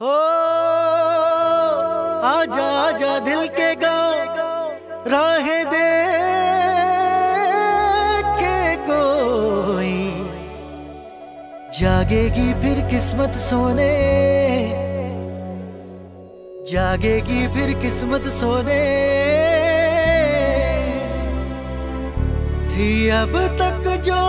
हो, आजा आजा दिल के गाँव, राह दे के कोई। जागेगी फिर किस्मत सोने, जागेगी फिर किस्मत सोने। थी अब तक जो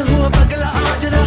चोर